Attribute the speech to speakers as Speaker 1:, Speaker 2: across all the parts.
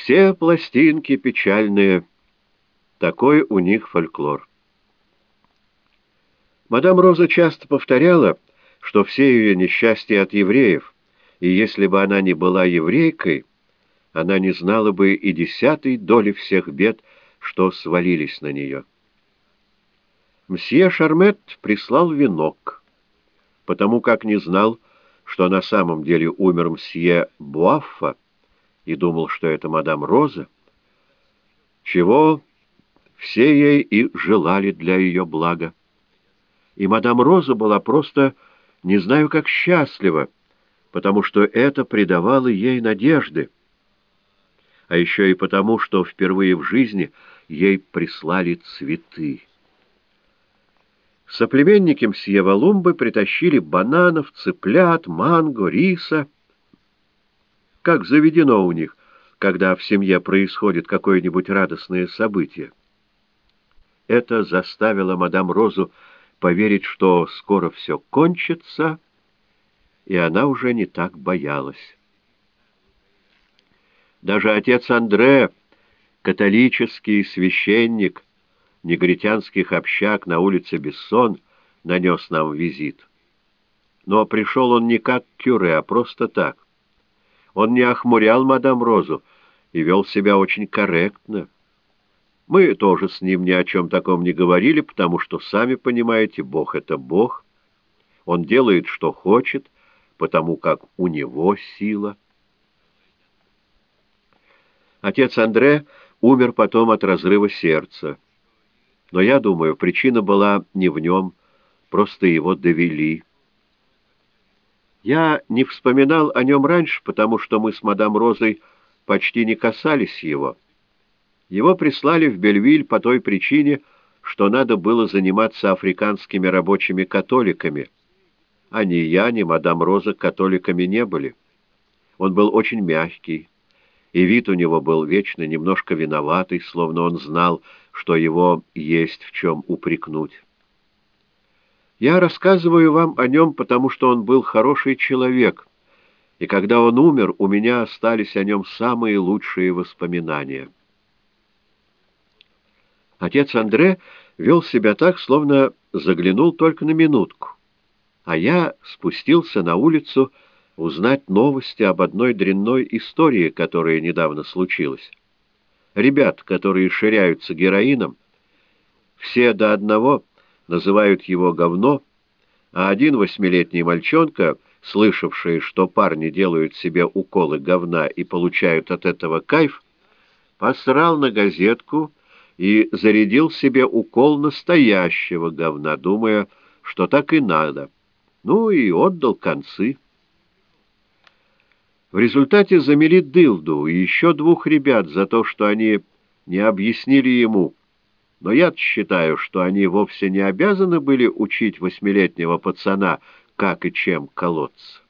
Speaker 1: Все пластинки печальные. Такой у них фольклор. Мадам Роза часто повторяла, что все ее несчастья от евреев, и если бы она не была еврейкой, она не знала бы и десятой доли всех бед, что свалились на нее. Мсье Шармет прислал венок, потому как не знал, что на самом деле умер мсье Буаффа, и думал, что это мадам Роза, чего все ей и желали для ее блага. И мадам Роза была просто, не знаю как счастлива, потому что это придавало ей надежды, а еще и потому, что впервые в жизни ей прислали цветы. Соплеменники мсье Валумбы притащили бананов, цыплят, манго, риса. Как заведено у них, когда в семье происходит какое-нибудь радостное событие. Это заставило мадам Розу поверить, что скоро все кончится, и она уже не так боялась. Даже отец Андре, католический священник, негритянских общак на улице Бессон, нанес нам визит. Но пришел он не как кюре, а просто так. Он не охмурял мадам Розу и вел себя очень корректно. Мы тоже с ним ни о чем таком не говорили, потому что, сами понимаете, Бог — это Бог. Он делает, что хочет, потому как у него сила. Отец Андре умер потом от разрыва сердца. Но я думаю, причина была не в нем, просто его довели. Я не вспоминал о нем раньше, потому что мы с мадам Розой почти не касались его. Его прислали в Бельвиль по той причине, что надо было заниматься африканскими рабочими католиками, а ни я, ни мадам Роза католиками не были. Он был очень мягкий, и вид у него был вечно немножко виноватый, словно он знал, что его есть в чем упрекнуть. Я рассказываю вам о нем, потому что он был хороший человек, и когда он умер, у меня остались о нем самые лучшие воспоминания. Отец Андре вел себя так, словно заглянул только на минутку, а я спустился на улицу, узнать новости об одной дрянной истории, которая недавно случилась. Ребят, которые ширяются героином, все до одного называют его говно, а один восьмилетний мальчонка, слышавший, что парни делают себе уколы говна и получают от этого кайф, посрал на газетку и зарядил себе укол настоящего говна, думая, что так и надо. Ну и отдал концы. В результате замели Дылду и еще двух ребят за то, что они не объяснили ему. Но я считаю, что они вовсе не обязаны были учить восьмилетнего пацана, как и чем колоться.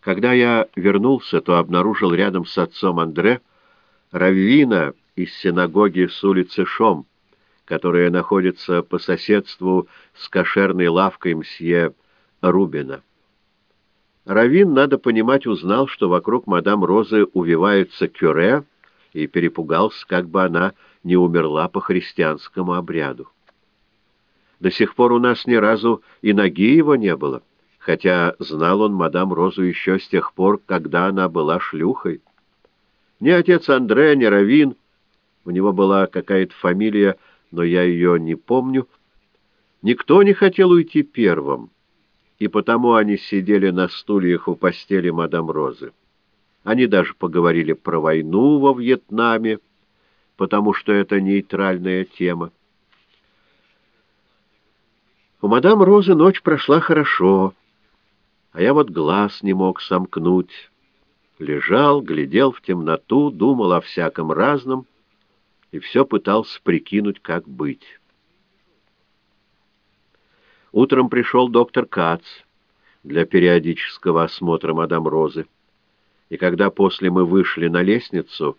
Speaker 1: Когда я вернулся, то обнаружил рядом с отцом Андре раввина из синагоги с улицы Шом, которая находится по соседству с кошерной лавкой мсье Рубина. Равин, надо понимать, узнал, что вокруг мадам Розы увивается кюре, и перепугался, как бы она не умерла по христианскому обряду. До сих пор у нас ни разу и ноги его не было, хотя знал он мадам Розу еще с тех пор, когда она была шлюхой. Ни отец Андре, ни Равин, у него была какая-то фамилия, но я ее не помню, никто не хотел уйти первым и потому они сидели на стульях у постели мадам Розы. Они даже поговорили про войну во Вьетнаме, потому что это нейтральная тема. У мадам Розы ночь прошла хорошо, а я вот глаз не мог сомкнуть. Лежал, глядел в темноту, думал о всяком разном и все пытался прикинуть, как быть. Утром пришел доктор Кац для периодического осмотра мадам Розы. И когда после мы вышли на лестницу,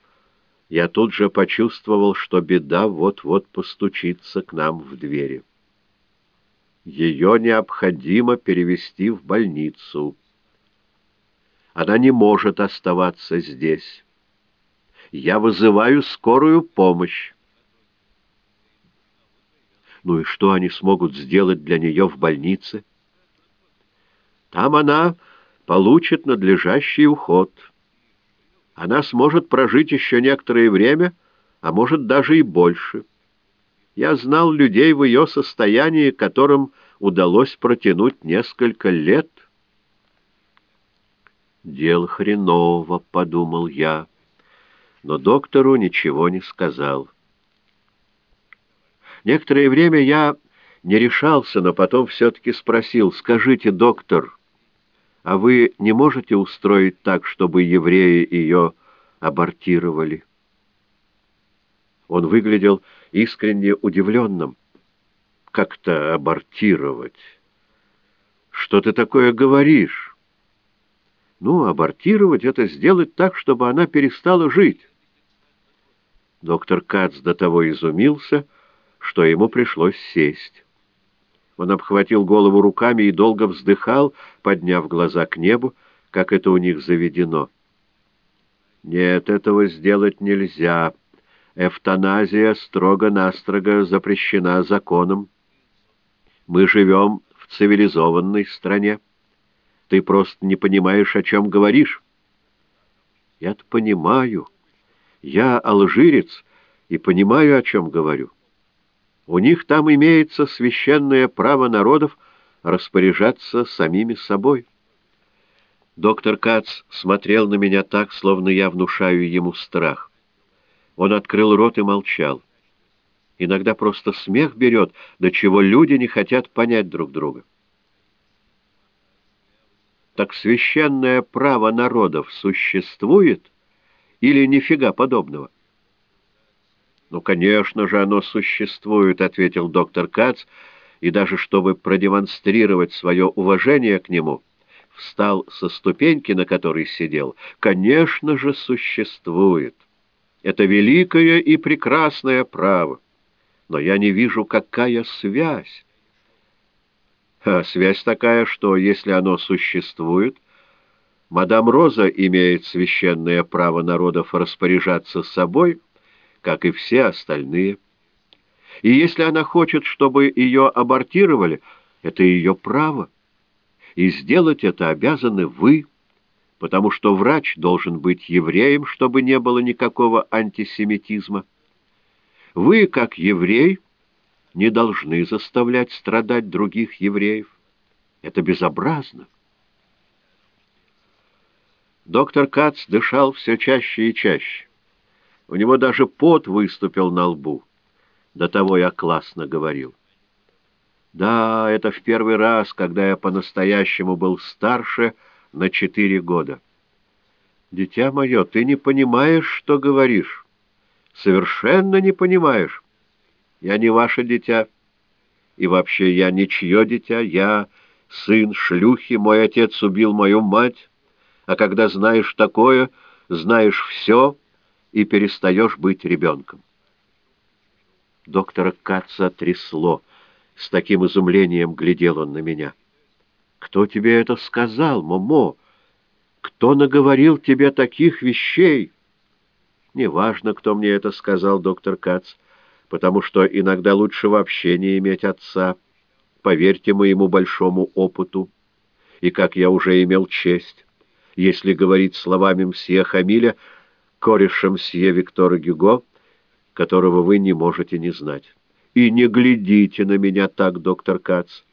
Speaker 1: я тут же почувствовал, что беда вот-вот постучится к нам в двери. Ее необходимо перевести в больницу. Она не может оставаться здесь. Я вызываю скорую помощь. Ну и что они смогут сделать для нее в больнице? Там она получит надлежащий уход. Она сможет прожить еще некоторое время, а может даже и больше. Я знал людей в ее состоянии, которым удалось протянуть несколько лет. «Дело хреново», — подумал я, но доктору ничего не сказал. Некоторое время я не решался, но потом все-таки спросил, «Скажите, доктор, а вы не можете устроить так, чтобы евреи ее абортировали?» Он выглядел искренне удивленным. «Как-то абортировать? Что ты такое говоришь?» «Ну, абортировать — это сделать так, чтобы она перестала жить». Доктор Кац до того изумился, что ему пришлось сесть. Он обхватил голову руками и долго вздыхал, подняв глаза к небу, как это у них заведено. «Нет, этого сделать нельзя. Эвтаназия строго-настрого запрещена законом. Мы живем в цивилизованной стране. Ты просто не понимаешь, о чем говоришь». «Я-то понимаю. Я алжирец и понимаю, о чем говорю». У них там имеется священное право народов распоряжаться самими собой. Доктор Кац смотрел на меня так, словно я внушаю ему страх. Он открыл рот и молчал. Иногда просто смех берет, до чего люди не хотят понять друг друга. Так священное право народов существует или нифига подобного? «Ну, конечно же, оно существует», — ответил доктор Кац, и даже чтобы продемонстрировать свое уважение к нему, встал со ступеньки, на которой сидел. «Конечно же, существует. Это великое и прекрасное право. Но я не вижу, какая связь. А связь такая, что, если оно существует, мадам Роза имеет священное право народов распоряжаться собой — как и все остальные. И если она хочет, чтобы ее абортировали, это ее право. И сделать это обязаны вы, потому что врач должен быть евреем, чтобы не было никакого антисемитизма. Вы, как еврей, не должны заставлять страдать других евреев. Это безобразно. Доктор Кац дышал все чаще и чаще. У него даже пот выступил на лбу. До того я классно говорил. Да, это в первый раз, когда я по-настоящему был старше на четыре года. Дитя мое, ты не понимаешь, что говоришь. Совершенно не понимаешь. Я не ваше дитя. И вообще я ничье дитя. Я сын шлюхи, мой отец убил мою мать. А когда знаешь такое, знаешь все — и перестаешь быть ребенком. Доктора Каца трясло. С таким изумлением глядел он на меня. «Кто тебе это сказал, Момо? Кто наговорил тебе таких вещей?» «Неважно, кто мне это сказал, доктор Кац, потому что иногда лучше вообще не иметь отца. Поверьте моему большому опыту. И как я уже имел честь, если говорить словами мсье Хамиля, корешем сье Виктора Гюго, которого вы не можете не знать. И не глядите на меня так, доктор Кац.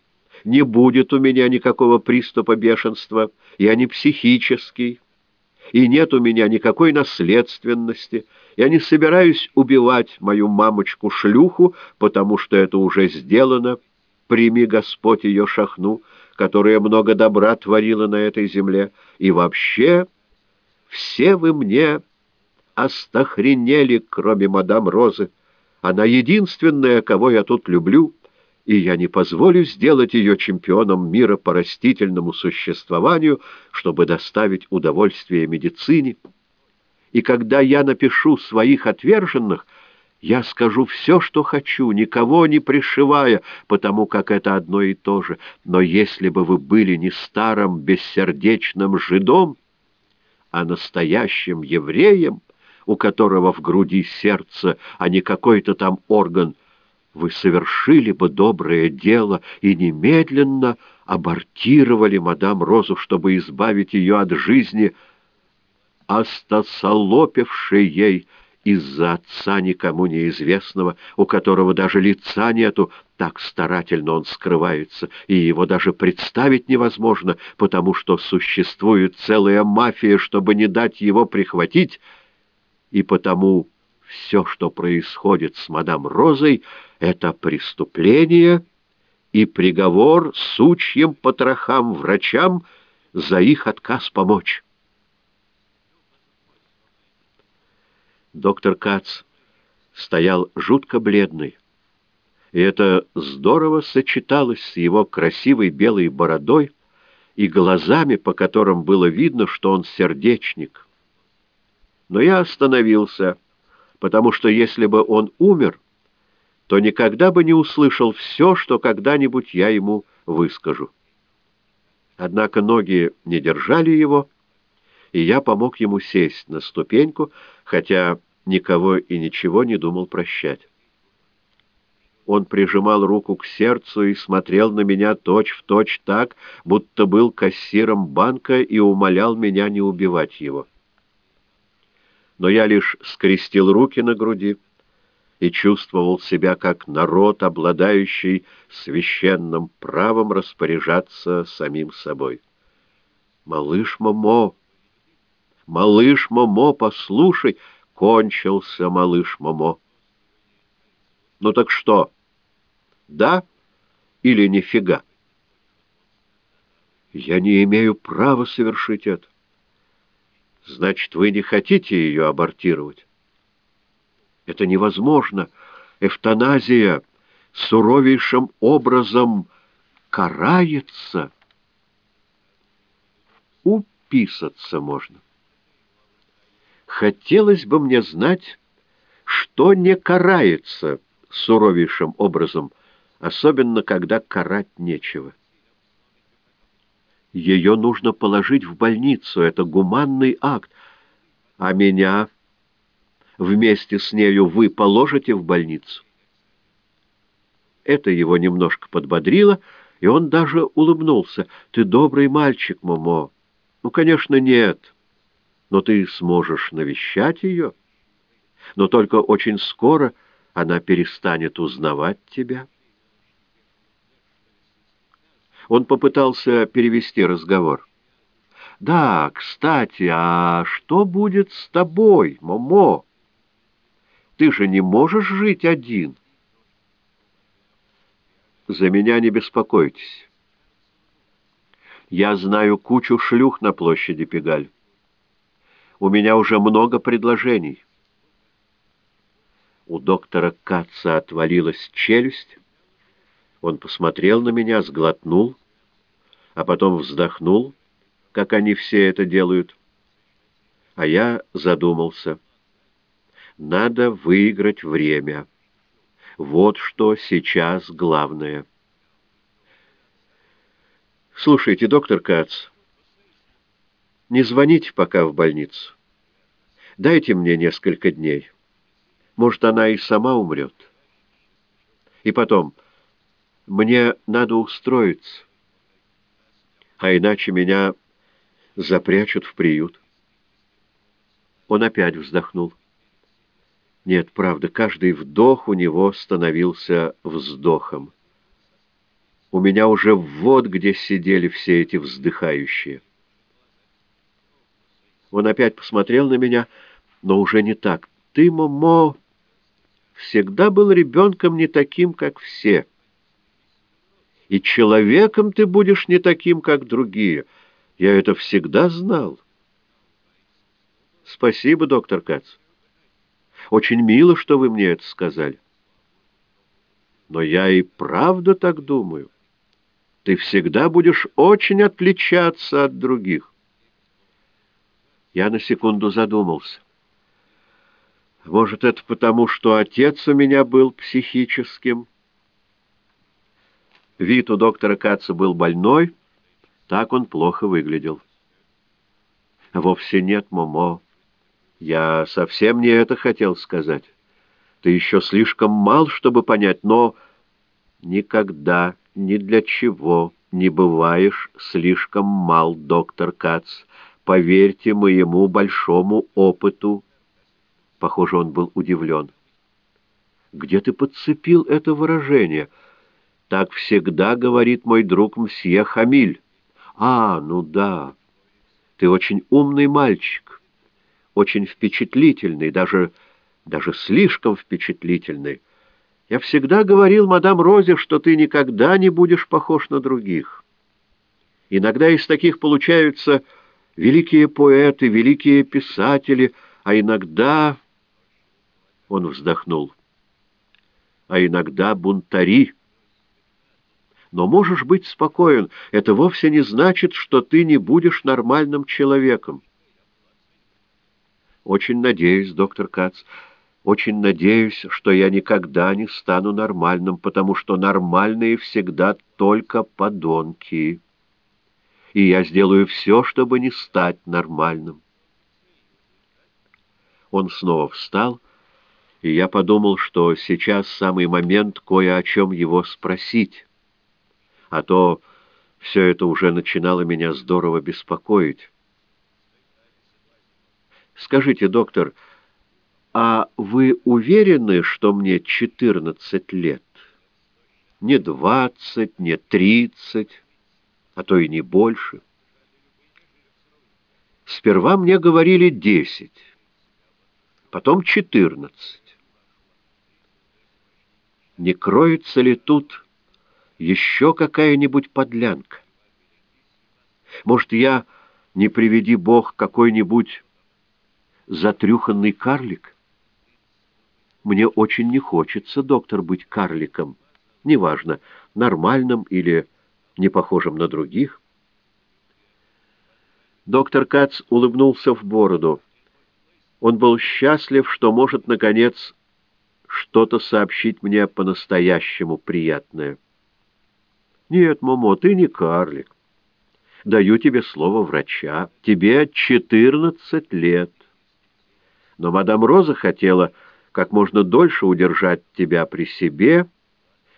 Speaker 1: Не будет у меня никакого приступа бешенства, я не психический, и нет у меня никакой наследственности. Я не собираюсь убивать мою мамочку-шлюху, потому что это уже сделано. Прими, Господь, ее шахну, которая много добра творила на этой земле. И вообще, все вы мне остохренели, кроме мадам Розы. Она единственная, кого я тут люблю, и я не позволю сделать ее чемпионом мира по растительному существованию, чтобы доставить удовольствие медицине. И когда я напишу своих отверженных, я скажу все, что хочу, никого не пришивая, потому как это одно и то же. Но если бы вы были не старым бессердечным жидом, а настоящим евреем, у которого в груди сердце, а не какой-то там орган, вы совершили бы доброе дело и немедленно абортировали мадам Розу, чтобы избавить ее от жизни, остосолопившей ей из-за отца никому неизвестного, у которого даже лица нету, так старательно он скрывается, и его даже представить невозможно, потому что существует целая мафия, чтобы не дать его прихватить, и потому все, что происходит с мадам Розой, это преступление и приговор сучьим потрохам врачам за их отказ помочь. Доктор Кац стоял жутко бледный, и это здорово сочеталось с его красивой белой бородой и глазами, по которым было видно, что он сердечник. Но я остановился, потому что если бы он умер, то никогда бы не услышал все, что когда-нибудь я ему выскажу. Однако ноги не держали его, и я помог ему сесть на ступеньку, хотя никого и ничего не думал прощать. Он прижимал руку к сердцу и смотрел на меня точь-в-точь точь так, будто был кассиром банка и умолял меня не убивать его. Но я лишь скрестил руки на груди и чувствовал себя как народ, обладающий священным правом распоряжаться самим собой. «Малыш Момо! Малыш Момо, послушай!» Кончился малыш Момо. «Ну так что, да или нифига?» «Я не имею права совершить это». «Значит, вы не хотите ее абортировать?» «Это невозможно. Эвтаназия суровейшим образом карается». «Уписаться можно». Хотелось бы мне знать, что не карается суровейшим образом, особенно когда карать нечего. Ее нужно положить в больницу, это гуманный акт, а меня вместе с нею вы положите в больницу. Это его немножко подбодрило, и он даже улыбнулся. «Ты добрый мальчик, Момо». «Ну, конечно, нет» но ты сможешь навещать ее. Но только очень скоро она перестанет узнавать тебя. Он попытался перевести разговор. «Да, кстати, а что будет с тобой, Момо? Ты же не можешь жить один». «За меня не беспокойтесь. Я знаю кучу шлюх на площади Пегаль. У меня уже много предложений. У доктора Каца отвалилась челюсть. Он посмотрел на меня, сглотнул, а потом вздохнул, как они все это делают. А я задумался. Надо выиграть время. Вот что сейчас главное. Слушайте, доктор Кац, не звоните пока в больницу. Дайте мне несколько дней. Может, она и сама умрет. И потом, мне надо устроиться, а иначе меня запрячут в приют. Он опять вздохнул. Нет, правда, каждый вдох у него становился вздохом. У меня уже вот где сидели все эти вздыхающие. Он опять посмотрел на меня, но уже не так. «Ты, Момо, всегда был ребенком не таким, как все. И человеком ты будешь не таким, как другие. Я это всегда знал». «Спасибо, доктор Кац. Очень мило, что вы мне это сказали. Но я и правда так думаю. Ты всегда будешь очень отличаться от других». Я на секунду задумался. Может, это потому, что отец у меня был психическим? Вид у доктора Каца был больной, так он плохо выглядел. Вовсе нет, Момо. Я совсем не это хотел сказать. Ты еще слишком мал, чтобы понять, но никогда, ни для чего не бываешь слишком мал, доктор Кац. Поверьте моему большому опыту. Похоже, он был удивлен. Где ты подцепил это выражение? Так всегда говорит мой друг мсье Хамиль. А, ну да. Ты очень умный мальчик, очень впечатлительный, даже, даже слишком впечатлительный. Я всегда говорил мадам Розе, что ты никогда не будешь похож на других. Иногда из таких получаются великие поэты, великие писатели, а иногда... Он вздохнул. А иногда бунтари. Но можешь быть спокоен, это вовсе не значит, что ты не будешь нормальным человеком. Очень надеюсь, доктор Кац, очень надеюсь, что я никогда не стану нормальным, потому что нормальные всегда только подонки. И я сделаю все, чтобы не стать нормальным. Он снова встал, и я подумал, что сейчас самый момент кое о чем его спросить а то все это уже начинало меня здорово беспокоить. Скажите, доктор, а вы уверены, что мне 14 лет? Не 20, не 30, а то и не больше. Сперва мне говорили 10, потом 14. Не кроется ли тут еще какая-нибудь подлянка. Может, я, не приведи бог, какой-нибудь затрюханный карлик? Мне очень не хочется, доктор, быть карликом. Неважно, нормальным или не похожим на других. Доктор Кац улыбнулся в бороду. Он был счастлив, что может, наконец, что-то сообщить мне по-настоящему приятное. Нет, Момо, ты не карлик. Даю тебе слово врача. Тебе четырнадцать лет. Но мадам Роза хотела как можно дольше удержать тебя при себе.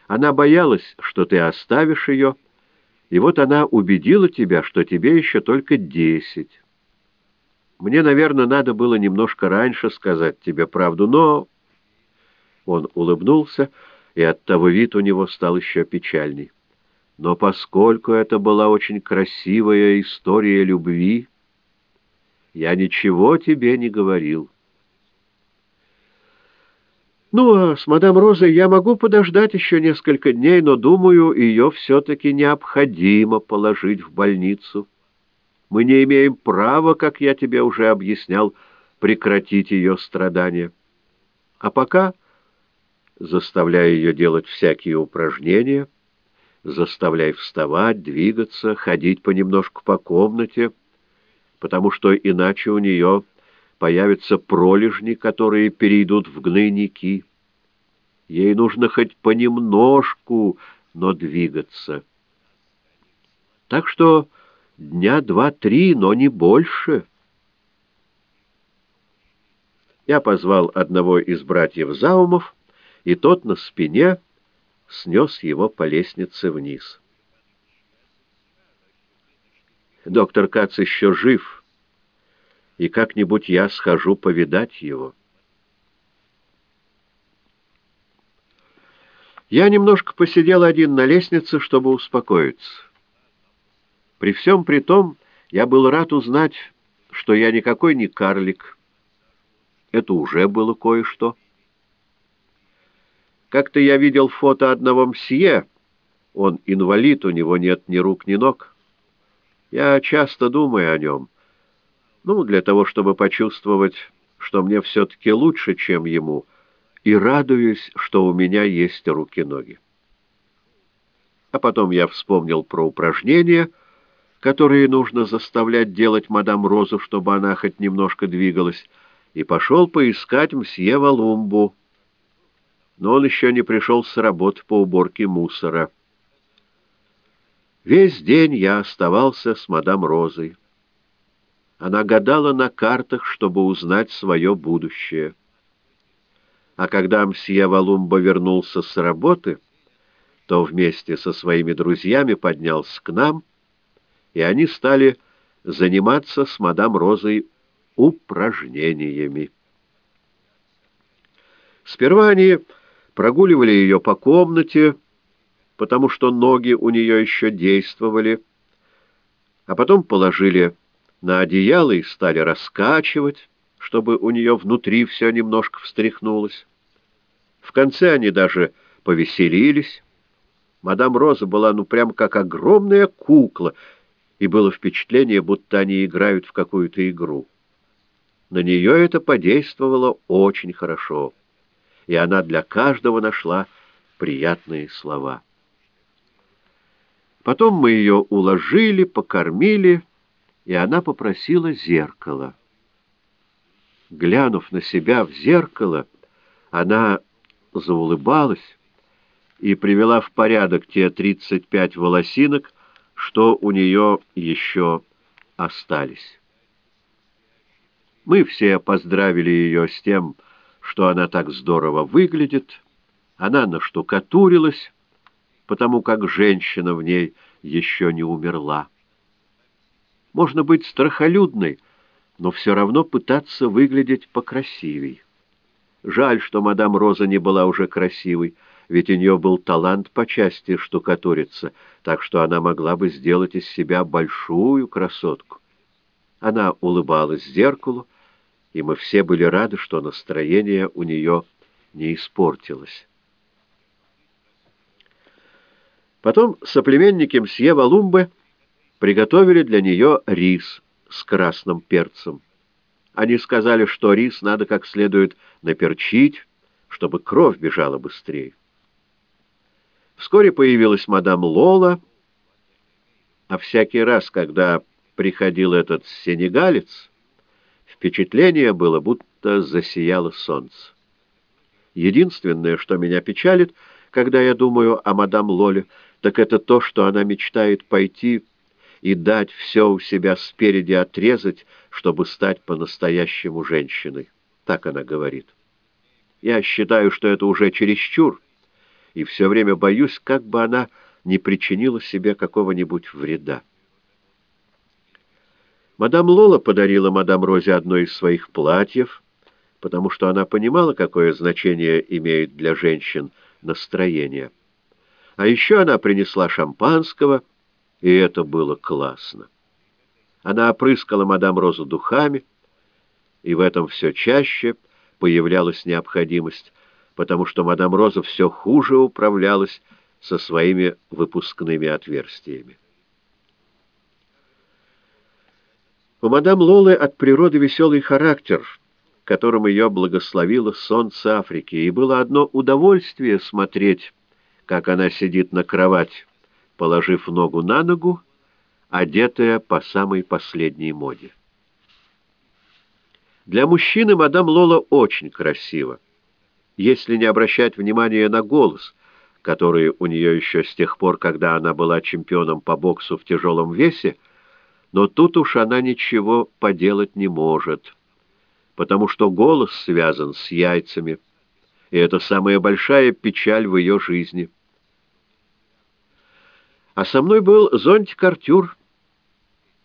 Speaker 1: Она боялась, что ты оставишь ее, и вот она убедила тебя, что тебе еще только десять. Мне, наверное, надо было немножко раньше сказать тебе правду, но...» Он улыбнулся, и оттого вид у него стал еще печальней. Но поскольку это была очень красивая история любви, я ничего тебе не говорил. Ну, а с мадам Розой я могу подождать еще несколько дней, но, думаю, ее все-таки необходимо положить в больницу. Мы не имеем права, как я тебе уже объяснял, прекратить ее страдания. А пока, заставляя ее делать всякие упражнения, заставляй вставать, двигаться, ходить понемножку по комнате, потому что иначе у нее появятся пролежни, которые перейдут в гнойники. Ей нужно хоть понемножку, но двигаться. Так что дня два-три, но не больше. Я позвал одного из братьев Заумов, и тот на спине снес его по лестнице вниз. Доктор Кац еще жив, и как-нибудь я схожу повидать его. Я немножко посидел один на лестнице, чтобы успокоиться. При всем при том, я был рад узнать, что я никакой не карлик. Это уже было кое-что. Как-то я видел фото одного мсье. Он инвалид, у него нет ни рук, ни ног. Я часто думаю о нем. Ну, для того, чтобы почувствовать, что мне все-таки лучше, чем ему, и радуюсь, что у меня есть руки-ноги. А потом я вспомнил про упражнения, которые нужно заставлять делать мадам Розу, чтобы она хоть немножко двигалась, и пошел поискать мсье Валумбу, но он еще не пришел с работы по уборке мусора. Весь день я оставался с мадам Розой. Она гадала на картах, чтобы узнать свое будущее. А когда мсье Валумба вернулся с работы, то вместе со своими друзьями поднялся к нам, и они стали заниматься с мадам Розой упражнениями. Сперва они прогуливали ее по комнате, потому что ноги у нее еще действовали, а потом положили на одеяло и стали раскачивать, чтобы у нее внутри все немножко встряхнулось. В конце они даже повеселились. Мадам Роза была ну прям как огромная кукла, и было впечатление, будто они играют в какую-то игру. На нее это подействовало очень хорошо, и она для каждого нашла приятные слова. Потом мы ее уложили, покормили, и она попросила зеркало. Глянув на себя в зеркало, она заулыбалась и привела в порядок те тридцать пять волосинок, что у нее еще остались. Мы все поздравили ее с тем, что она так здорово выглядит, она наштукатурилась, потому как женщина в ней еще не умерла. Можно быть страхолюдной, но все равно пытаться выглядеть покрасивей. Жаль, что мадам Роза не была уже красивой, ведь у нее был талант по части штукатуриться, так что она могла бы сделать из себя большую красотку. Она улыбалась зеркалу, и мы все были рады, что настроение у нее не испортилось. Потом соплеменники мсье Валумбы приготовили для нее рис с красным перцем. Они сказали, что рис надо как следует наперчить, чтобы кровь бежала быстрее. Вскоре появилась мадам Лола, а всякий раз, когда приходил этот сенегалец, впечатление было, будто засияло солнце. Единственное, что меня печалит, когда я думаю о мадам Лоле, так это то, что она мечтает пойти и дать все у себя спереди отрезать, чтобы стать по-настоящему женщиной. Так она говорит. Я считаю, что это уже чересчур, и все время боюсь, как бы она не причинила себе какого-нибудь вреда. Мадам Лола подарила мадам Розе одно из своих платьев, потому что она понимала, какое значение имеет для женщин настроение. А еще она принесла шампанского, и это было классно. Она опрыскала мадам Розу духами, и в этом все чаще появлялась необходимость, потому что мадам Роза все хуже управлялась со своими выпускными отверстиями. У мадам Лолы от природы веселый характер, которым ее благословило солнце Африки, и было одно удовольствие смотреть, как она сидит на кровать, положив ногу на ногу, одетая по самой последней моде. Для мужчины мадам Лола очень красива если не обращать внимания на голос, который у нее еще с тех пор, когда она была чемпионом по боксу в тяжелом весе, но тут уж она ничего поделать не может, потому что голос связан с яйцами, и это самая большая печаль в ее жизни. А со мной был зонтик Артюр.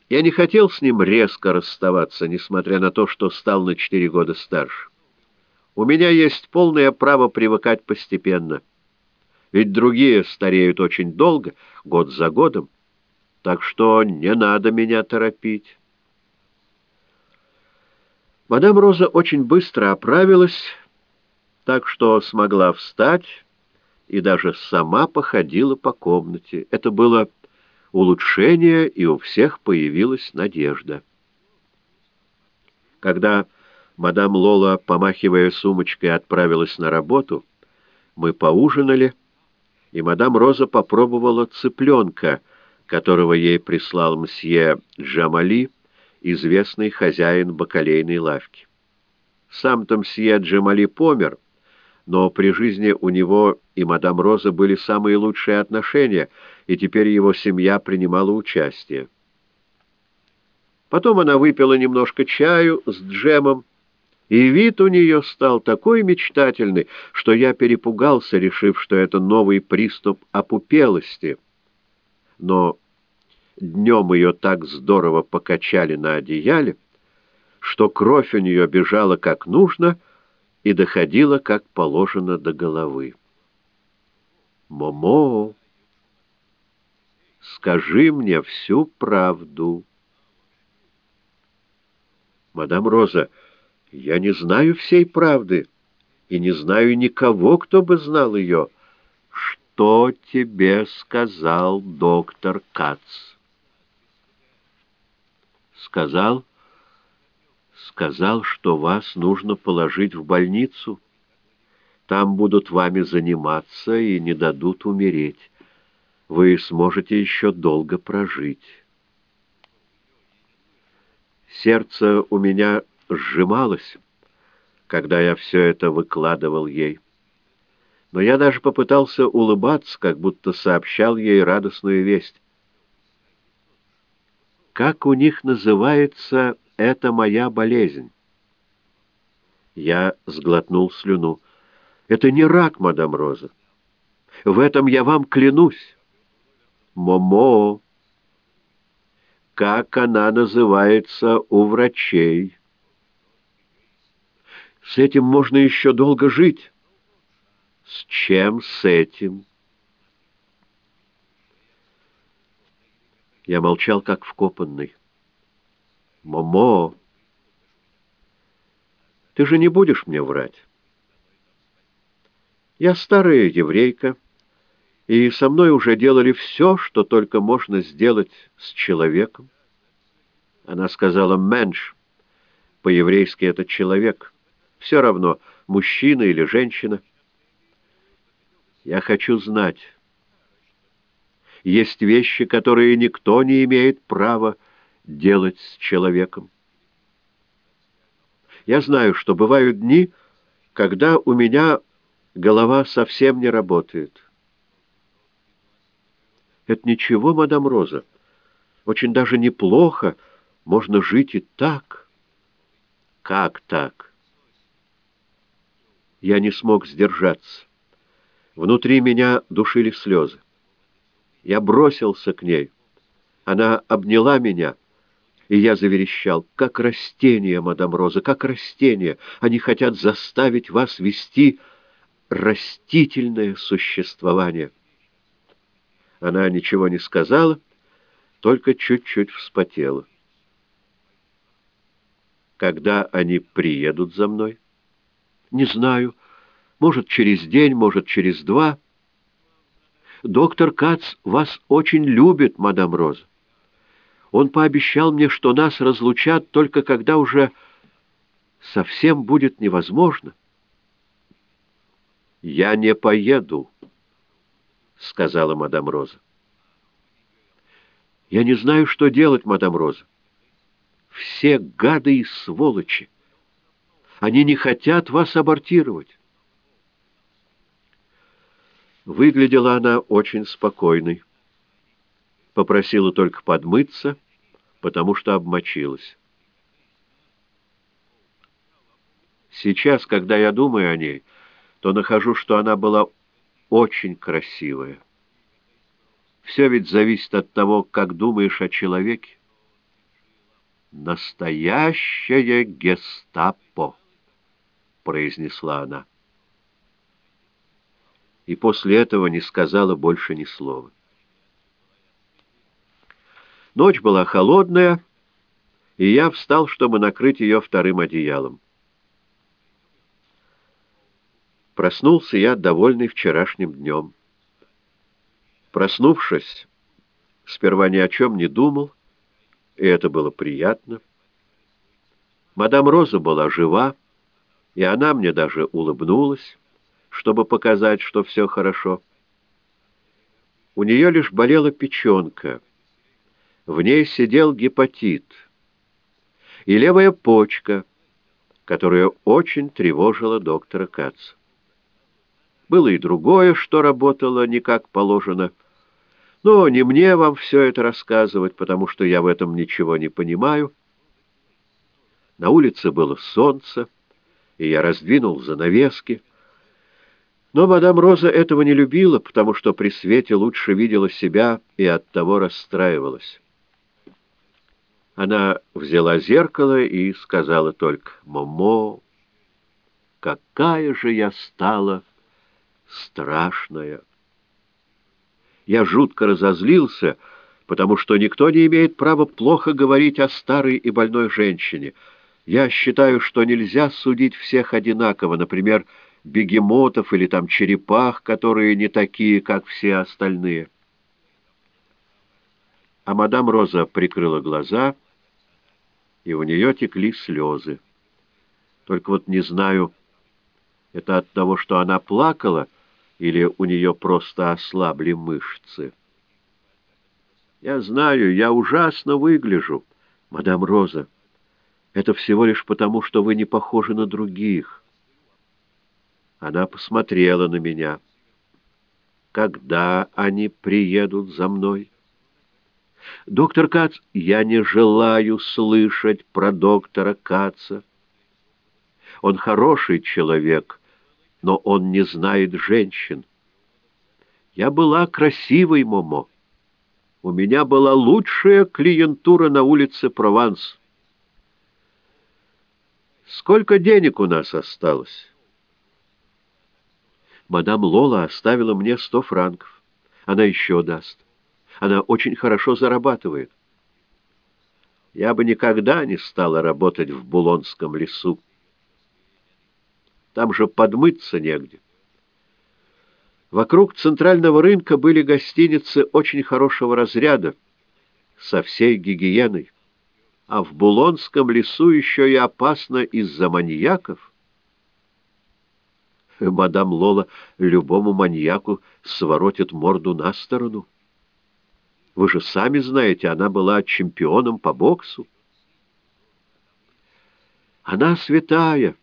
Speaker 1: Я не хотел с ним резко расставаться, несмотря на то, что стал на четыре года старше. У меня есть полное право привыкать постепенно. Ведь другие стареют очень долго, год за годом. Так что не надо меня торопить. Мадам Роза очень быстро оправилась, так что смогла встать и даже сама походила по комнате. Это было улучшение, и у всех появилась надежда. Когда Мадам Лола, помахивая сумочкой, отправилась на работу. Мы поужинали, и мадам Роза попробовала цыпленка, которого ей прислал мсье Джамали, известный хозяин бакалейной лавки. Сам-то мсье Джамали помер, но при жизни у него и мадам Роза были самые лучшие отношения, и теперь его семья принимала участие. Потом она выпила немножко чаю с джемом, и вид у нее стал такой мечтательный, что я перепугался, решив, что это новый приступ опупелости. Но днем ее так здорово покачали на одеяле, что кровь у нее бежала как нужно и доходила как положено до головы. «Момо, скажи мне всю правду». «Мадам Роза, я не знаю всей правды и не знаю никого, кто бы знал ее. Что тебе сказал доктор Кац?» «Сказал?» «Сказал, что вас нужно положить в больницу». Там будут вами заниматься и не дадут умереть. Вы сможете еще долго прожить. Сердце у меня сжималось, когда я все это выкладывал ей. Но я даже попытался улыбаться, как будто сообщал ей радостную весть. Как у них называется эта моя болезнь? Я сглотнул слюну. Это не рак, мадам Роза. В этом я вам клянусь. Момо. Как она называется у врачей? С этим можно еще долго жить. С чем с этим? Я молчал, как вкопанный. Момо, ты же не будешь мне врать? Я старая еврейка, и со мной уже делали все, что только можно сделать с человеком. Она сказала «менш». По-еврейски это человек. Все равно, мужчина или женщина. Я хочу знать. Есть вещи, которые никто не имеет права делать с человеком. Я знаю, что бывают дни, когда у меня голова совсем не работает. Это ничего, мадам Роза. Очень даже неплохо. Можно жить и так. Как так? Я не смог сдержаться. Внутри меня душили слезы. Я бросился к ней. Она обняла меня, и я заверещал, как растение, мадам Роза, как растение. Они хотят заставить вас вести растительное существование. Она ничего не сказала, только чуть-чуть вспотела. Когда они приедут за мной? Не знаю. Может, через день, может, через два. Доктор Кац вас очень любит, мадам Роза. Он пообещал мне, что нас разлучат только когда уже совсем будет невозможно. «Я не поеду», — сказала мадам Роза. «Я не знаю, что делать, мадам Роза. Все гады и сволочи. Они не хотят вас абортировать». Выглядела она очень спокойной. Попросила только подмыться, потому что обмочилась. Сейчас, когда я думаю о ней, то нахожу, что она была очень красивая. Все ведь зависит от того, как думаешь о человеке. «Настоящее гестапо», — произнесла она. И после этого не сказала больше ни слова. Ночь была холодная, и я встал, чтобы накрыть ее вторым одеялом. Проснулся я, довольный вчерашним днем. Проснувшись, сперва ни о чем не думал, и это было приятно. Мадам Роза была жива, и она мне даже улыбнулась, чтобы показать, что все хорошо. У нее лишь болела печенка, в ней сидел гепатит и левая почка, которая очень тревожила доктора Каца. Было и другое, что работало не как положено, Но не мне вам все это рассказывать, потому что я в этом ничего не понимаю. На улице было солнце, и я раздвинул занавески. Но мадам Роза этого не любила, потому что при свете лучше видела себя и оттого расстраивалась. Она взяла зеркало и сказала только «Момо, какая же я стала страшная!» Я жутко разозлился, потому что никто не имеет права плохо говорить о старой и больной женщине. Я считаю, что нельзя судить всех одинаково, например, бегемотов или там черепах, которые не такие, как все остальные. А мадам Роза прикрыла глаза, и у нее текли слезы. Только вот не знаю, это от того, что она плакала, или у нее просто ослабли мышцы. Я знаю, я ужасно выгляжу, мадам Роза. Это всего лишь потому, что вы не похожи на других. Она посмотрела на меня. Когда они приедут за мной? Доктор Кац, я не желаю слышать про доктора Каца. Он хороший человек, но он не знает женщин. Я была красивой, Момо. У меня была лучшая клиентура на улице Прованс. Сколько денег у нас осталось? Мадам Лола оставила мне сто франков. Она еще даст. Она очень хорошо зарабатывает. Я бы никогда не стала работать в Булонском лесу. Там же подмыться негде. Вокруг центрального рынка были гостиницы очень хорошего разряда, со всей гигиеной. А в Булонском лесу еще и опасно из-за маньяков. Мадам Лола любому маньяку своротит морду на сторону. Вы же сами знаете, она была чемпионом по боксу. Она святая.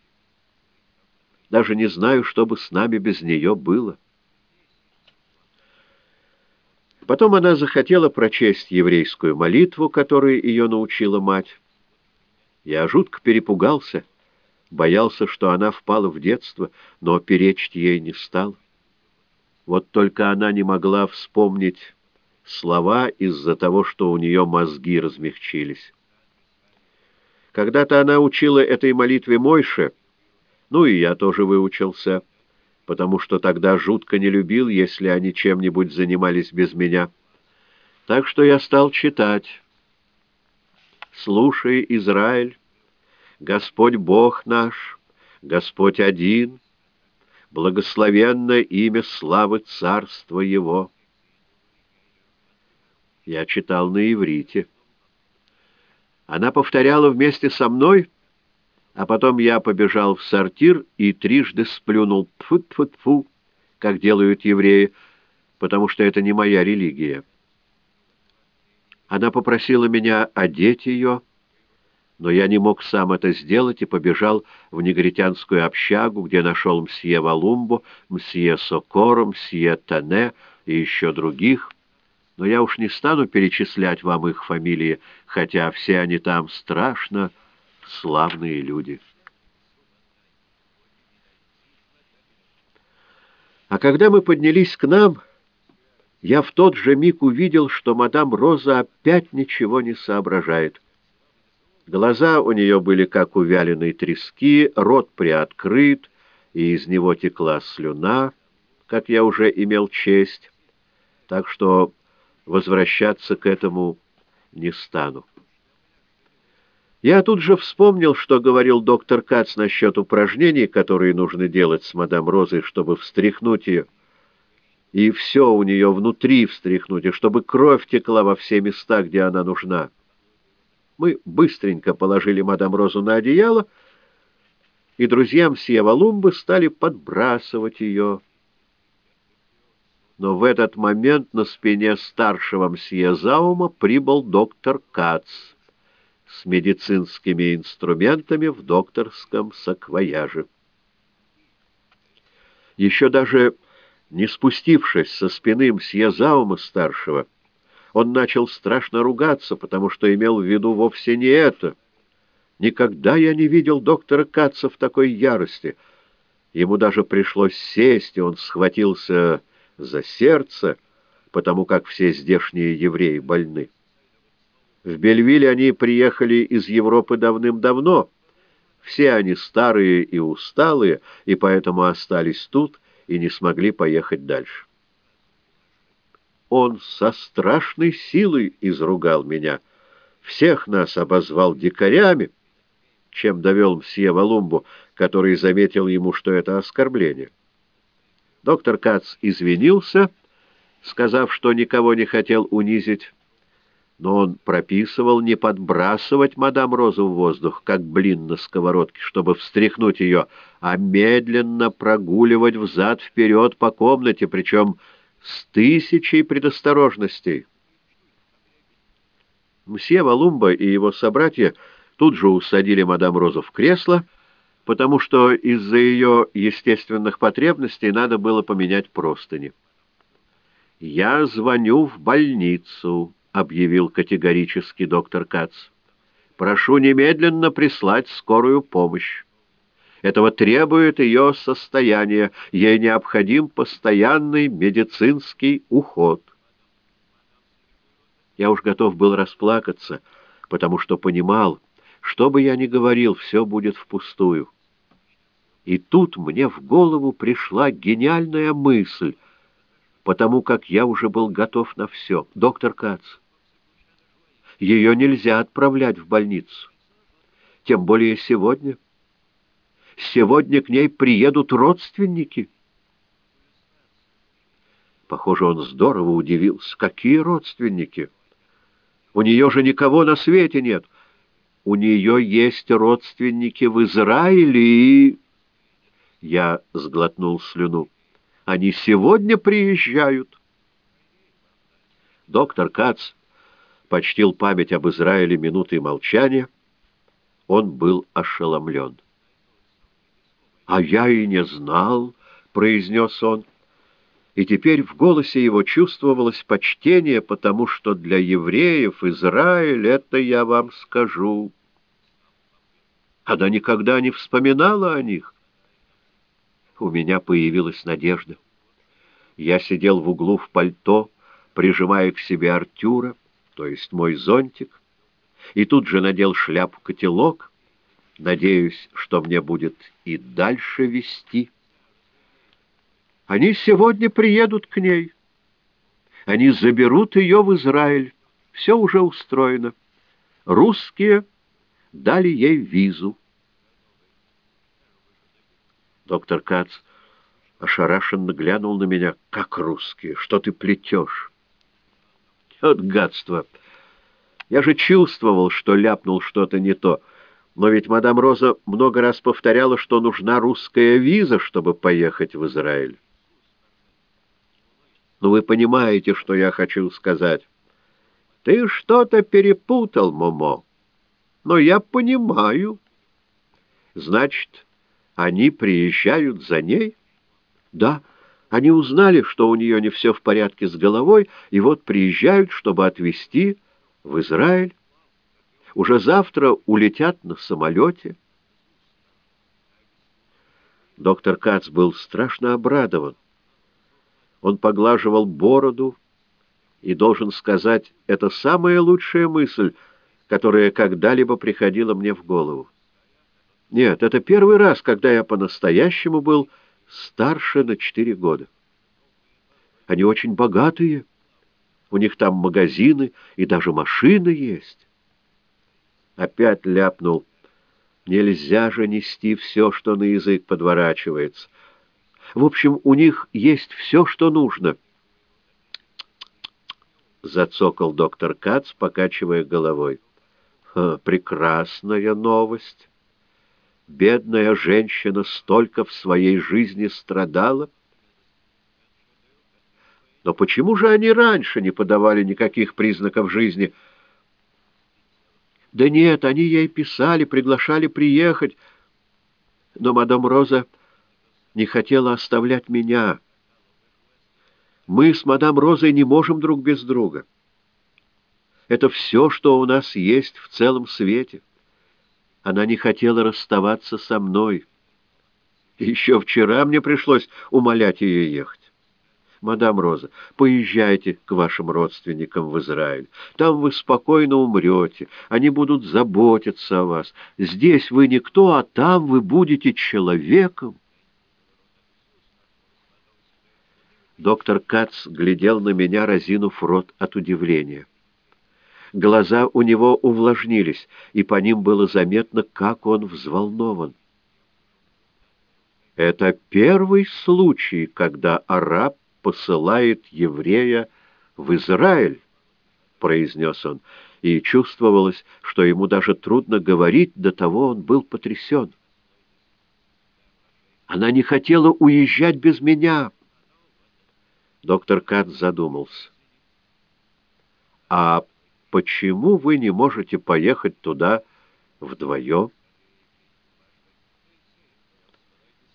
Speaker 1: Даже не знаю, что бы с нами без нее было. Потом она захотела прочесть еврейскую молитву, которой ее научила мать. Я жутко перепугался — боялся, что она впала в детство, но перечить ей не стал. Вот только она не могла вспомнить слова из-за того, что у нее мозги размягчились. Когда-то она учила этой молитве Мойше, ну и я тоже выучился, потому что тогда жутко не любил, если они чем-нибудь занимались без меня. Так что я стал читать. «Слушай, Израиль». Господь Бог наш, Господь один, благословенно имя славы Царства Его. Я читал на иврите. Она повторяла вместе со мной, а потом я побежал в сортир и трижды сплюнул «тфу-тфу-тфу», как делают евреи, потому что это не моя религия. Она попросила меня одеть ее, но я не мог сам это сделать и побежал в негритянскую общагу, где нашел мсье Валумбо, мсье Сокоро, мсье Тане и еще других. Но я уж не стану перечислять вам их фамилии, хотя все они там страшно славные люди. А когда мы поднялись к нам, я в тот же миг увидел, что мадам Роза опять ничего не соображает. Глаза у нее были как у вяленой трески, рот приоткрыт, и из него текла слюна, как я уже имел честь, так что возвращаться к этому не стану. Я тут же вспомнил, что говорил доктор Кац насчет упражнений, которые нужно делать с мадам Розой, чтобы встряхнуть ее, и все у нее внутри встряхнуть, и чтобы кровь текла во все места, где она нужна. Мы быстренько положили мадам Розу на одеяло, и друзья мсье Валумбы стали подбрасывать ее. Но в этот момент на спине старшего мсье прибыл доктор Кац с медицинскими инструментами в докторском саквояже. Еще даже Не спустившись со спины мсье Заума-старшего, он начал страшно ругаться, потому что имел в виду вовсе не это. Никогда я не видел доктора Каца в такой ярости. Ему даже пришлось сесть, и он схватился за сердце, потому как все здешние евреи больны. В Бельвиле они приехали из Европы давным-давно. Все они старые и усталые, и поэтому остались тут и не смогли поехать дальше. Он со страшной силой изругал меня, всех нас обозвал дикарями, чем довел мсье Валумбу, который заметил ему, что это оскорбление. Доктор Кац извинился, сказав, что никого не хотел унизить, но он прописывал не подбрасывать мадам Розу в воздух, как блин на сковородке, чтобы встряхнуть ее, а медленно прогуливать взад-вперед по комнате, причем с тысячей предосторожностей. Мсье Валумба и его собратья тут же усадили мадам Розу в кресло, потому что из-за ее естественных потребностей надо было поменять простыни. «Я звоню в больницу», объявил категорически доктор Кац. «Прошу немедленно прислать скорую помощь. Этого требует ее состояние. Ей необходим постоянный медицинский уход». Я уж готов был расплакаться, потому что понимал, что бы я ни говорил, все будет впустую. И тут мне в голову пришла гениальная мысль, потому как я уже был готов на все. Доктор Кац, ее нельзя отправлять в больницу. Тем более сегодня. Сегодня к ней приедут родственники. Похоже, он здорово удивился. Какие родственники? У нее же никого на свете нет. У нее есть родственники в Израиле и... Я сглотнул слюну. Они сегодня приезжают. Доктор Кац почтил память об Израиле минутой молчания, он был ошеломлен. «А я и не знал», — произнес он, и теперь в голосе его чувствовалось почтение, потому что для евреев Израиль — это я вам скажу. Она никогда не вспоминала о них. У меня появилась надежда. Я сидел в углу в пальто, прижимая к себе Артюра, то есть мой зонтик, и тут же надел шляпу-котелок, надеюсь, что мне будет и дальше вести. Они сегодня приедут к ней. Они заберут ее в Израиль. Все уже устроено. Русские дали ей визу. Доктор Кац ошарашенно глянул на меня. «Как русские? Что ты плетешь?» От гадство! Я же чувствовал, что ляпнул что-то не то. Но ведь мадам Роза много раз повторяла, что нужна русская виза, чтобы поехать в Израиль. Ну, вы понимаете, что я хочу сказать. Ты что-то перепутал, Момо. Но я понимаю. Значит, они приезжают за ней? Да. Они узнали, что у нее не все в порядке с головой, и вот приезжают, чтобы отвезти в Израиль. Уже завтра улетят на самолете. Доктор Кац был страшно обрадован. Он поглаживал бороду, и, должен сказать, это самая лучшая мысль, которая когда-либо приходила мне в голову. Нет, это первый раз, когда я по-настоящему был старше на четыре года. Они очень богатые, у них там магазины и даже машины есть. Опять ляпнул. Нельзя же нести все, что на язык подворачивается. В общем, у них есть все, что нужно. Зацокал доктор Кац, покачивая головой. Прекрасная новость. Бедная женщина столько в своей жизни страдала. Но почему же они раньше не подавали никаких признаков жизни? Да нет, они ей писали, приглашали приехать. Но мадам Роза не хотела оставлять меня. Мы с мадам Розой не можем друг без друга. Это все, что у нас есть в целом свете. Она не хотела расставаться со мной. Еще вчера мне пришлось умолять ее ехать. Мадам Роза, поезжайте к вашим родственникам в Израиль. Там вы спокойно умрете. Они будут заботиться о вас. Здесь вы никто, а там вы будете человеком. Доктор Кац глядел на меня, разинув рот от удивления. Глаза у него увлажнились, и по ним было заметно, как он взволнован. Это первый случай, когда араб посылает еврея в Израиль, произнес он, и чувствовалось, что ему даже трудно говорить, до того он был потрясен. Она не хотела уезжать без меня. Доктор Кат задумался. А почему вы не можете поехать туда вдвоем?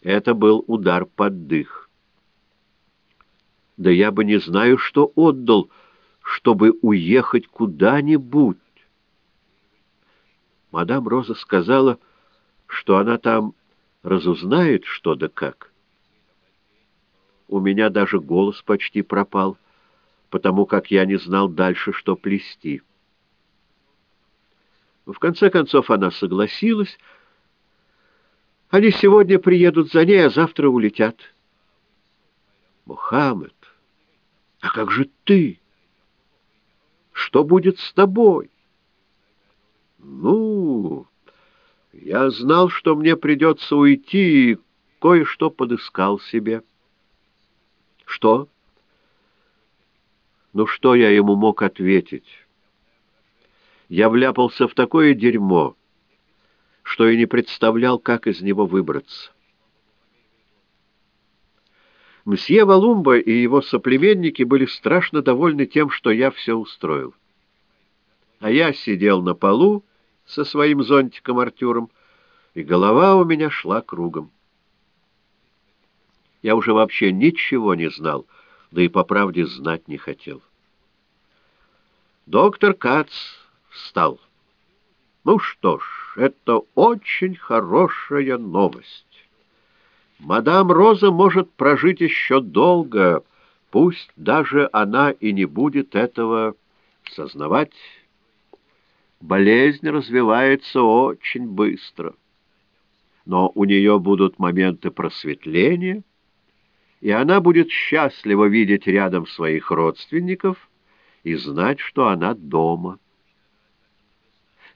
Speaker 1: Это был удар под дых. Да я бы не знаю, что отдал, чтобы уехать куда-нибудь. Мадам Роза сказала, что она там разузнает что да как. У меня даже голос почти пропал, потому как я не знал дальше, что плести. В конце концов она согласилась. Они сегодня приедут за ней, а завтра улетят. Мухаммед, а как же ты? Что будет с тобой? Ну, я знал, что мне придется уйти, и кое-что подыскал себе. Что? Ну, что я ему мог ответить? я вляпался в такое дерьмо, что и не представлял, как из него выбраться. Мсье Валумба и его соплеменники были страшно довольны тем, что я все устроил. А я сидел на полу со своим зонтиком Артюром, и голова у меня шла кругом. Я уже вообще ничего не знал, да и по правде знать не хотел. Доктор Кац встал. Ну что ж, это очень хорошая новость. Мадам Роза может прожить еще долго, пусть даже она и не будет этого сознавать. Болезнь развивается очень быстро, но у нее будут моменты просветления, и она будет счастлива видеть рядом своих родственников и знать, что она дома.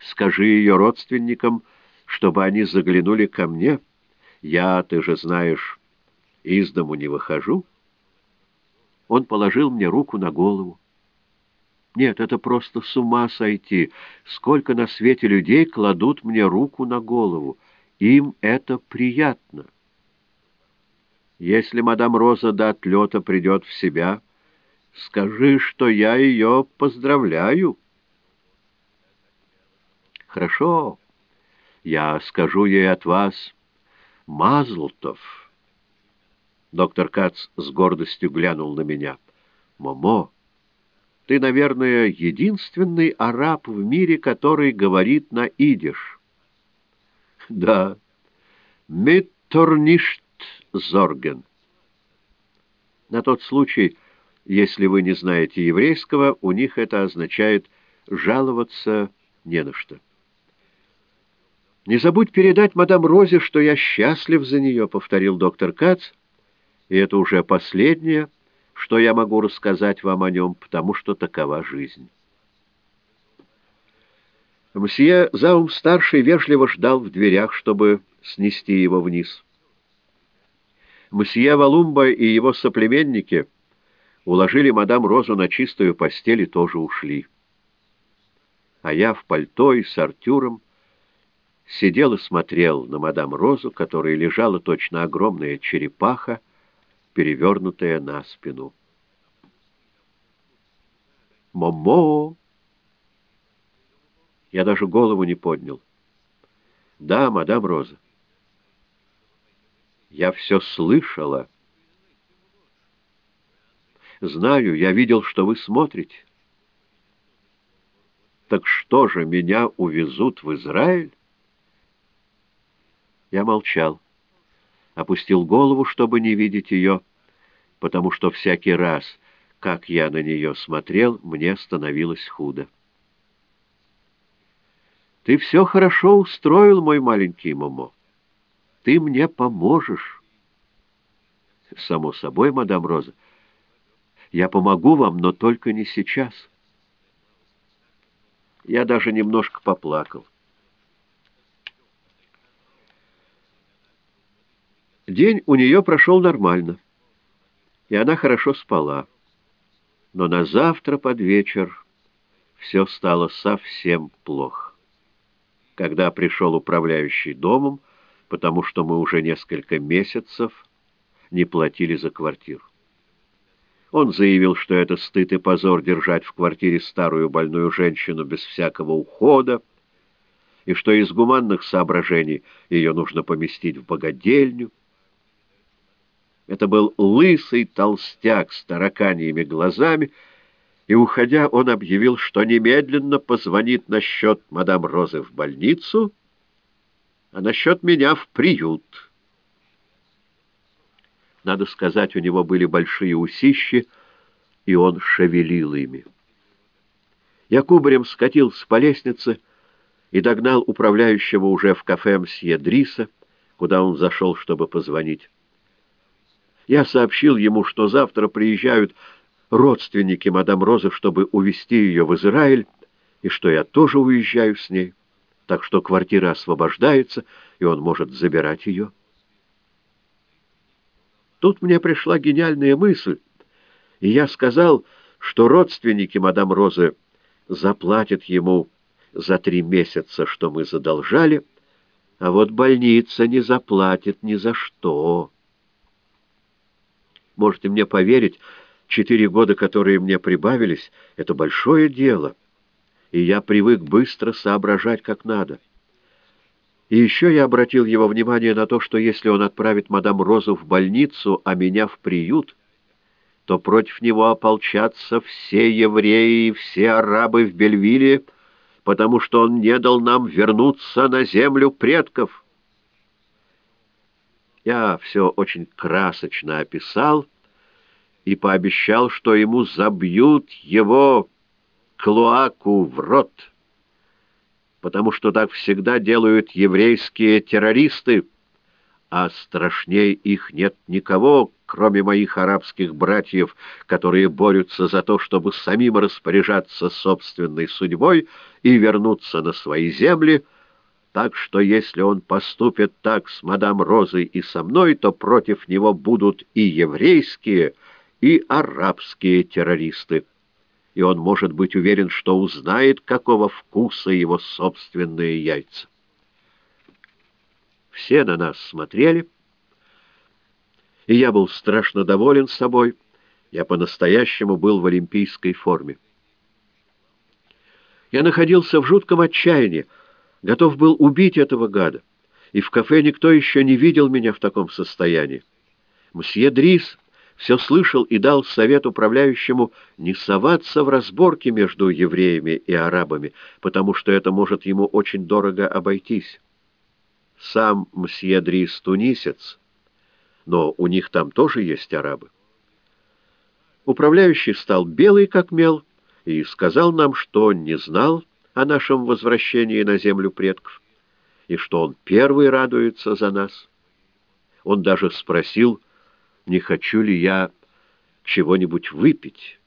Speaker 1: Скажи ее родственникам, чтобы они заглянули ко мне. Я, ты же знаешь, из дому не выхожу. Он положил мне руку на голову. Нет, это просто с ума сойти. Сколько на свете людей кладут мне руку на голову. Им это приятно. Если мадам Роза до отлета придет в себя, скажи, что я ее поздравляю. Хорошо, я скажу ей от вас Мазлтов. Доктор Кац с гордостью глянул на меня. Момо, ты, наверное, единственный араб в мире, который говорит на идиш. Да, מע טאָר נישט זאָרגן. На тот случай, если вы не знаете еврейского, у них это означает «жаловаться не на что». «Не забудь передать мадам Розе, что я счастлив за нее», — повторил доктор Кац. «И это уже последнее, что я могу рассказать вам о нем, потому что такова жизнь». Мсье Заум-старший вежливо ждал в дверях, чтобы снести его вниз. Мсье Валумба и его соплеменники уложили мадам Розу на чистую постель и тоже ушли. А я в пальто и с Артюром сидел и смотрел на мадам Розу, которая лежала точно огромная черепаха, перевернутая на спину. «Момо!» Я даже голову не поднял. «Да, мадам Роза». «Я все слышала». Знаю, я видел, что вы смотрите. Так что же, меня увезут в Израиль? Я молчал, опустил голову, чтобы не видеть ее, потому что всякий раз, как я на нее смотрел, мне становилось худо. Ты все хорошо устроил, мой маленький Момо. Ты мне поможешь. Само собой, мадам Роза. Я помогу вам, но только не сейчас. Я даже немножко поплакал. День у нее прошел нормально, и она хорошо спала. Но на завтра под вечер все стало совсем плохо. Когда пришел управляющий домом, потому что мы уже несколько месяцев не платили за квартиру. Он заявил, что это стыд и позор держать в квартире старую больную женщину без всякого ухода, и что из гуманных соображений ее нужно поместить в богадельню. Это был лысый толстяк с тараканьими глазами, и, уходя, он объявил, что немедленно позвонит насчет мадам Розы в больницу, а насчет меня в приют. Надо сказать, у него были большие усищи, и он шевелил ими. Я кубарем скатился по лестнице и догнал управляющего уже в кафе мсье Дриса, куда он зашел, чтобы позвонить. Я сообщил ему, что завтра приезжают родственники мадам Розы, чтобы увезти ее в Израиль, и что я тоже уезжаю с ней, так что квартира освобождается, и он может забирать ее. Тут мне пришла гениальная мысль, и я сказал, что родственники мадам Розы заплатят ему за три месяца, что мы задолжали, а вот больница не заплатит ни за что. Можете мне поверить, четыре года, которые мне прибавились, — это большое дело, и я привык быстро соображать как надо. И еще я обратил его внимание на то, что если он отправит мадам Розу в больницу, а меня в приют, то против него ополчатся все евреи и все арабы в Бельвиле, потому что он не дал нам вернуться на землю предков. Я все очень красочно описал и пообещал, что ему забьют его клоаку в рот потому что так всегда делают еврейские террористы, а страшнее их нет никого, кроме моих арабских братьев, которые борются за то, чтобы самим распоряжаться собственной судьбой и вернуться на свои земли, так что если он поступит так с мадам Розой и со мной, то против него будут и еврейские, и арабские террористы и он может быть уверен, что узнает, какого вкуса его собственные яйца. Все на нас смотрели, и я был страшно доволен собой. Я по-настоящему был в олимпийской форме. Я находился в жутком отчаянии, готов был убить этого гада, и в кафе никто еще не видел меня в таком состоянии. Мсье Дрис все слышал и дал совет управляющему не соваться в разборки между евреями и арабами, потому что это может ему очень дорого обойтись. Сам мсье Дрис тунисец, но у них там тоже есть арабы. Управляющий стал белый как мел и сказал нам, что не знал о нашем возвращении на землю предков, и что он первый радуется за нас. Он даже спросил, не хочу ли я чего-нибудь выпить.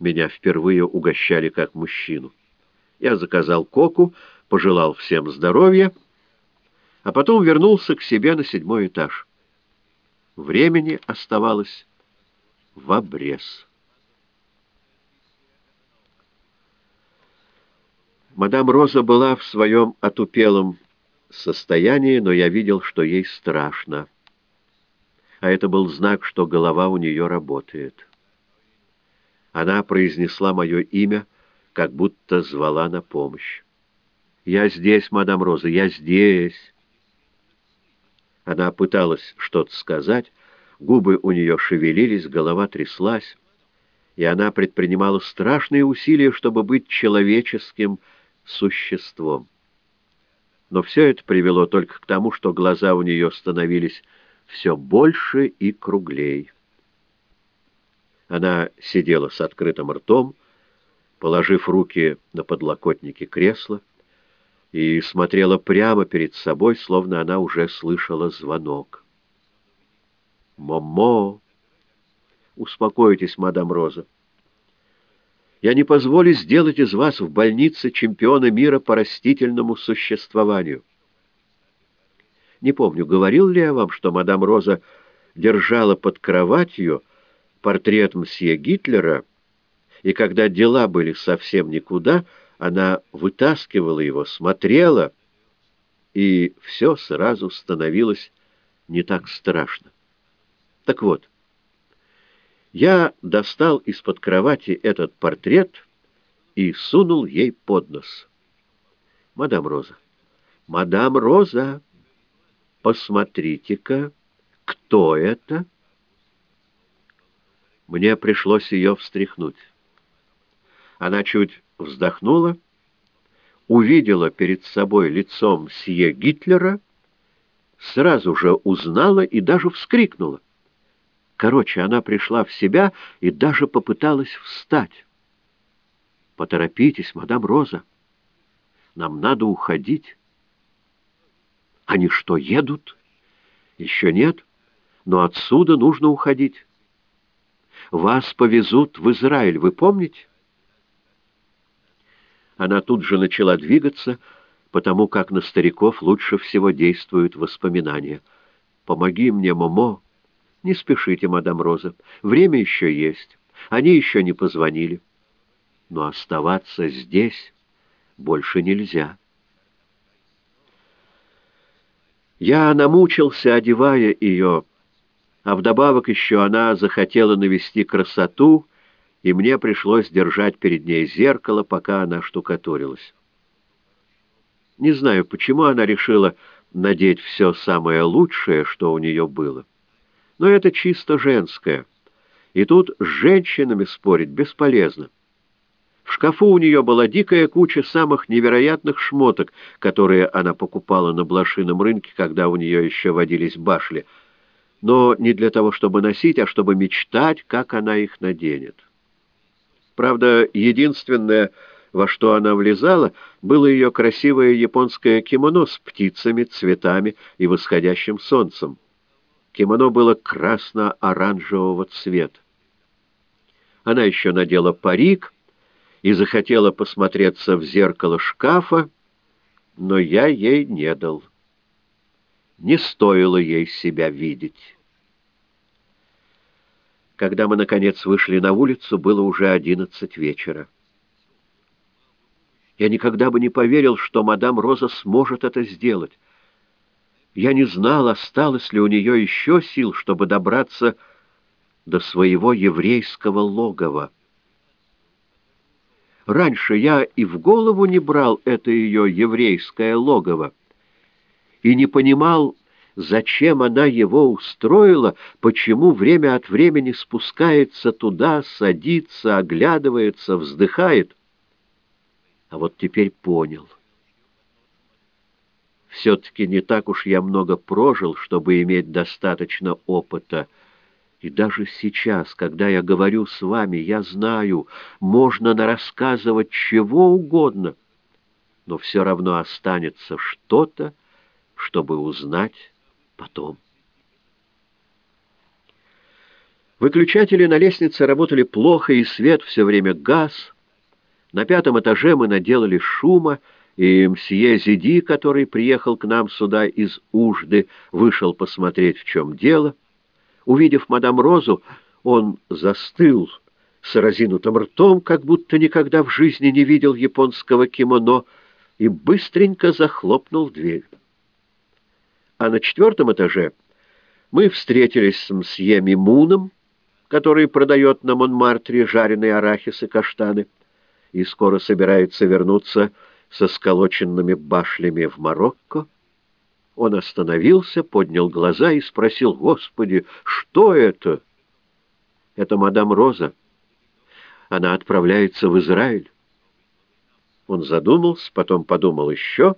Speaker 1: Меня впервые угощали как мужчину. Я заказал коку, пожелал всем здоровья, а потом вернулся к себе на седьмой этаж. Времени оставалось в обрез. Мадам Роза была в своем отупелом состоянии, но я видел, что ей страшно а это был знак, что голова у нее работает. Она произнесла мое имя, как будто звала на помощь. «Я здесь, мадам Роза, я здесь!» Она пыталась что-то сказать, губы у нее шевелились, голова тряслась, и она предпринимала страшные усилия, чтобы быть человеческим существом. Но все это привело только к тому, что глаза у нее становились все больше и круглей. Она сидела с открытым ртом, положив руки на подлокотники кресла, и смотрела прямо перед собой, словно она уже слышала звонок. «Момо!» «Успокойтесь, мадам Роза. Я не позволю сделать из вас в больнице чемпиона мира по растительному существованию». Не помню, говорил ли я вам, что мадам Роза держала под кроватью портрет мсье Гитлера, и когда дела были совсем никуда, она вытаскивала его, смотрела, и все сразу становилось не так страшно. Так вот, я достал из-под кровати этот портрет и сунул ей под нос. «Мадам Роза! Мадам Роза! Посмотрите-ка, кто это?» Мне пришлось ее встряхнуть. Она чуть вздохнула, увидела перед собой лицом сие Гитлера, сразу же узнала и даже вскрикнула. Короче, она пришла в себя и даже попыталась встать. «Поторопитесь, мадам Роза. Нам надо уходить». «Они что, едут?» «Еще нет, но отсюда нужно уходить. Вас повезут в Израиль, вы помните?» Она тут же начала двигаться, потому как на стариков лучше всего действуют воспоминания. «Помоги мне, Момо!» Не спешите, мадам Роза, время еще есть. Они еще не позвонили. Но оставаться здесь больше нельзя. Я намучился, одевая ее, а вдобавок еще она захотела навести красоту, и мне пришлось держать перед ней зеркало, пока она штукатурилась. Не знаю, почему она решила надеть все самое лучшее, что у нее было но это чисто женское. И тут с женщинами спорить бесполезно. В шкафу у нее была дикая куча самых невероятных шмоток, которые она покупала на блошином рынке, когда у нее еще водились башли. Но не для того, чтобы носить, а чтобы мечтать, как она их наденет. Правда, единственное, во что она влезала, было ее красивое японское кимоно с птицами, цветами и восходящим солнцем. Кимоно было красно-оранжевого цвета. Она еще надела парик и захотела посмотреться в зеркало шкафа, но я ей не дал. Не стоило ей себя видеть. Когда мы, наконец, вышли на улицу, было уже одиннадцать вечера. Я никогда бы не поверил, что мадам Роза сможет это сделать. Я не знал, осталось ли у нее еще сил, чтобы добраться до своего еврейского логова. Раньше я и в голову не брал это ее еврейское логово и не понимал, зачем она его устроила, почему время от времени спускается туда, садится, оглядывается, вздыхает. А вот теперь понял — все-таки не так уж я много прожил, чтобы иметь достаточно опыта. И даже сейчас, когда я говорю с вами, я знаю, можно нарассказывать чего угодно, но все равно останется что-то, чтобы узнать потом. Выключатели на лестнице работали плохо, и свет все время газ. На пятом этаже мы наделали шума, и мсье Зиди, который приехал к нам сюда из Ужды, вышел посмотреть, в чем дело. Увидев мадам Розу, он застыл с разинутым ртом, как будто никогда в жизни не видел японского кимоно, и быстренько захлопнул дверь. А на четвертом этаже мы встретились с мсье Мимуном, который продает на Монмартре жареные арахис и каштаны, и скоро собирается вернуться со сколоченными башлями в Марокко, Он остановился, поднял глаза и спросил, «Господи, что это?» «Это мадам Роза. Она отправляется в Израиль». Он задумался, потом подумал еще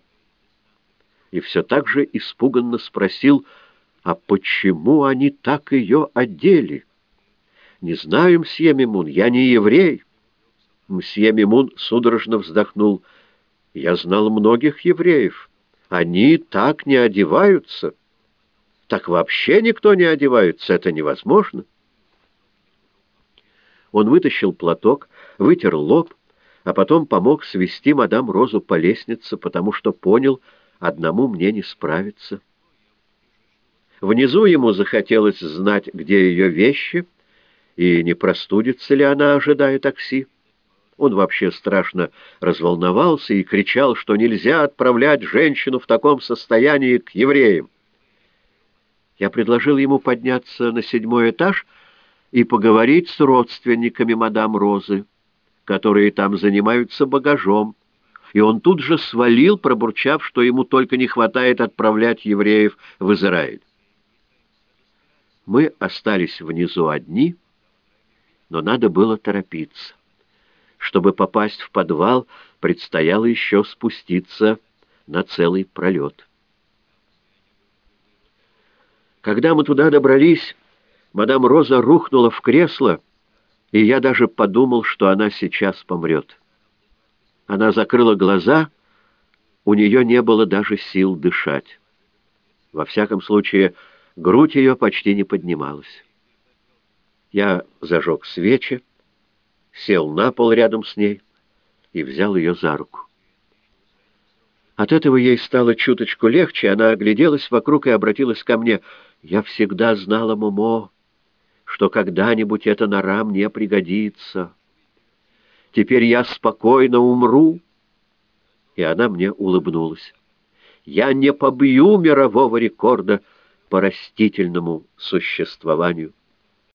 Speaker 1: и все так же испуганно спросил, «А почему они так ее одели?» «Не знаю, мсье Мимун, я не еврей». Мсье Мимун судорожно вздохнул. «Я знал многих евреев». Они так не одеваются. Так вообще никто не одевается, это невозможно. Он вытащил платок, вытер лоб, а потом помог свести мадам Розу по лестнице, потому что понял, одному мне не справиться. Внизу ему захотелось знать, где ее вещи, и не простудится ли она, ожидая такси. Он вообще страшно разволновался и кричал, что нельзя отправлять женщину в таком состоянии к евреям. Я предложил ему подняться на седьмой этаж и поговорить с родственниками мадам Розы, которые там занимаются багажом, и он тут же свалил, пробурчав, что ему только не хватает отправлять евреев в Израиль. Мы остались внизу одни, но надо было торопиться. Чтобы попасть в подвал, предстояло еще спуститься на целый пролет. Когда мы туда добрались, мадам Роза рухнула в кресло, и я даже подумал, что она сейчас помрет. Она закрыла глаза, у нее не было даже сил дышать. Во всяком случае, грудь ее почти не поднималась. Я зажег свечи, сел на пол рядом с ней и взял ее за руку. От этого ей стало чуточку легче, она огляделась вокруг и обратилась ко мне. «Я всегда знала, Момо, что когда-нибудь эта нора мне пригодится. Теперь я спокойно умру». И она мне улыбнулась. «Я не побью мирового рекорда по растительному существованию».